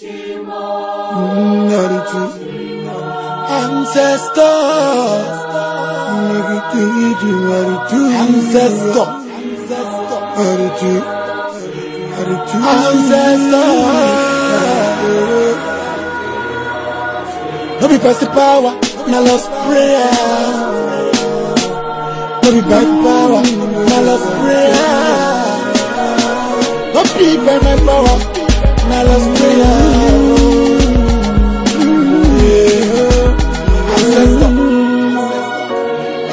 Ancestors, ancestor, ancestor. No be passive power, na lost prayer. No be the power, na lost prayer. No be by my power, na lost prayer.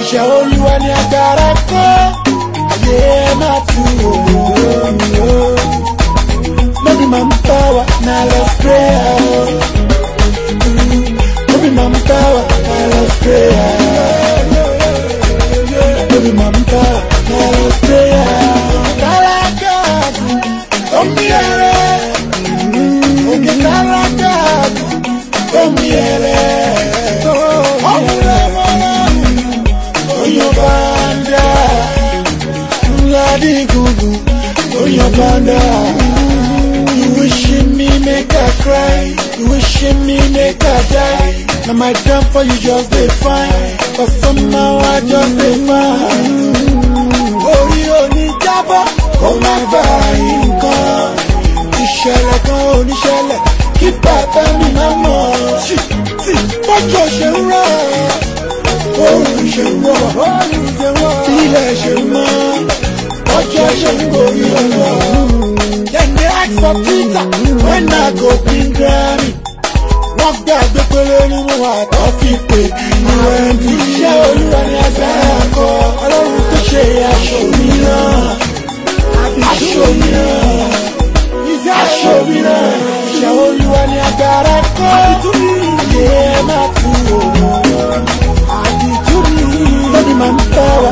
Shauri wa Niagara Yema tu Maximum power na love prayer Maximum power na love prayer making me make I die. Now my time for you just dey fine, but somehow I just dey fine. Orí oníjábọ̀ kò má bá nǹkan. Ìṣẹ̀lẹ̀ kan oníṣẹ̀lẹ̀ kí bàbá mi má mọ̀. Tí bọ́jọ́ ṣe ń Oh you ṣe ń wọ̀, ilẹ̀ ṣe ń mọ́, ọjọ́ ṣe ń you ọ̀rọ̀. Then they ask for pizza when I go bring Grammy bá gbàgbé péré nínú àtọ́ fi pè ní ẹni. iṣẹ́ olúwa ni agbára akọ ọlọ́run tó ṣe aṣọ mi náà aṣọ mi náà aṣọ mi náà iṣẹ́ olúwa ni agbára akọ ìyẹ́ máa kú òun àdìjú mi lóbi máa ń tọ́ wa.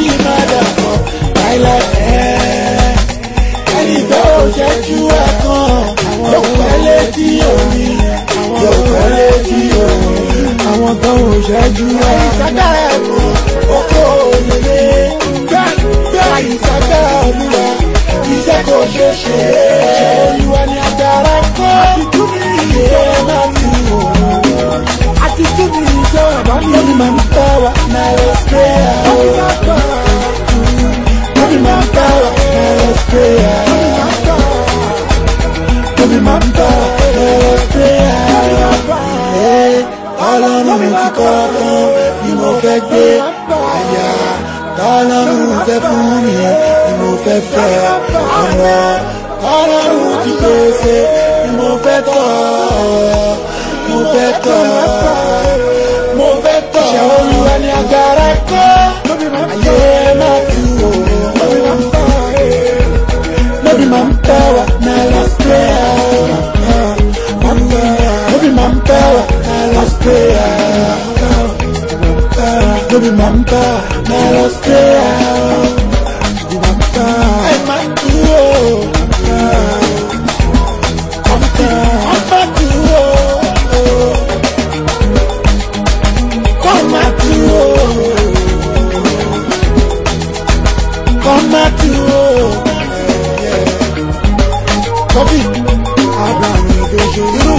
sí padà kan pilot air ẹni bá ò ṣẹ́jú ẹ̀kan àwọn òpẹ́lẹ́ tí ò ní àwọn òpẹ́lẹ́ tí ò ní ti kọ́ tán ni mo fẹ́ gbé àyà tọ́lọ́run fẹ́ fún mi ni mo fẹ́ fẹ́ ọmọ tọ́lọ́run ti pèsè ni mo fẹ́ tọ́ mo fẹ́ tọ́ mo fẹ́ tọ́. ìṣẹ́ olúwa ni agbára kọ́ ayé ẹ máa kú. stay out. Baby, mamta, never stay out. Mamta, I'm a duo. Mamta, I'm a duo. Come a duo. Come a duo. Come a duo. Come a